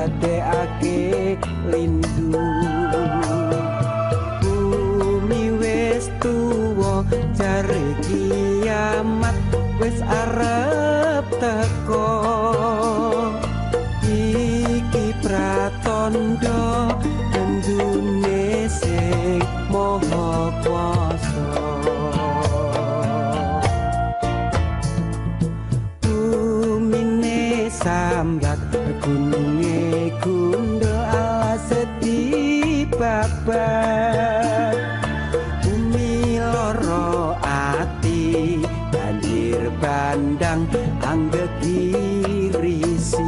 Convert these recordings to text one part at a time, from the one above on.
dadekake lindu. Bumi wis tuwa jare kiamat wis arah babat bumi loro ati banjir bandang anggek irisi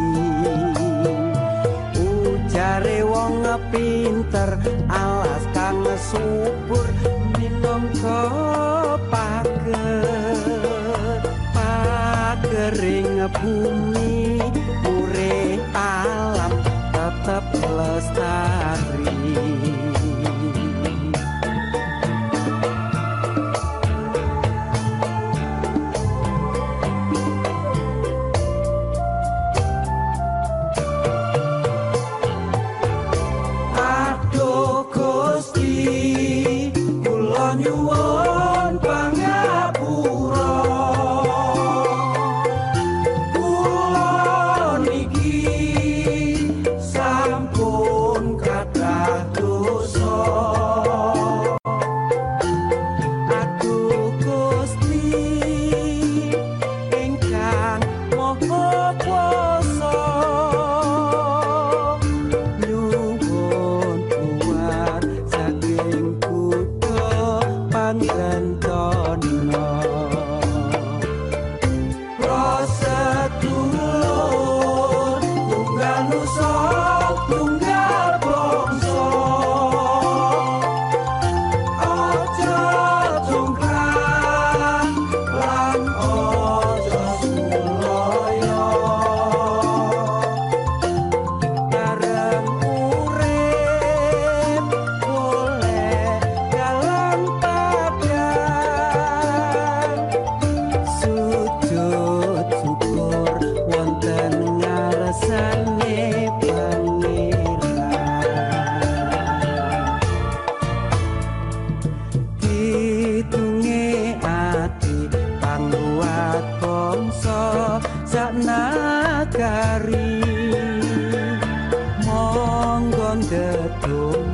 ujare wong ngepinter alas kang subur minum kopake pakering bumi ure alam on your wall. kari monggo dedung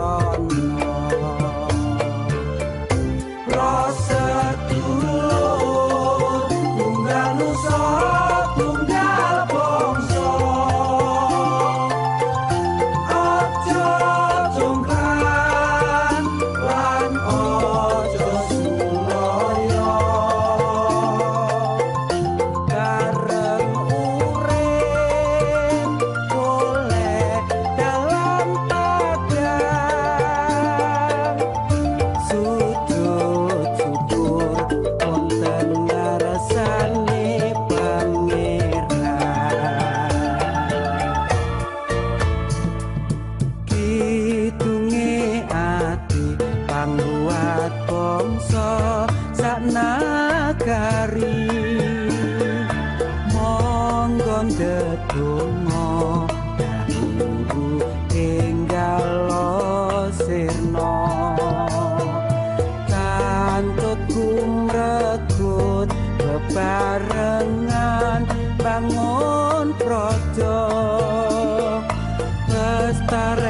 só. mongso sanakari monggo ndedonga dhumateng enggal sirna. Kantut kumregut bebarengan bangun praja. Pestare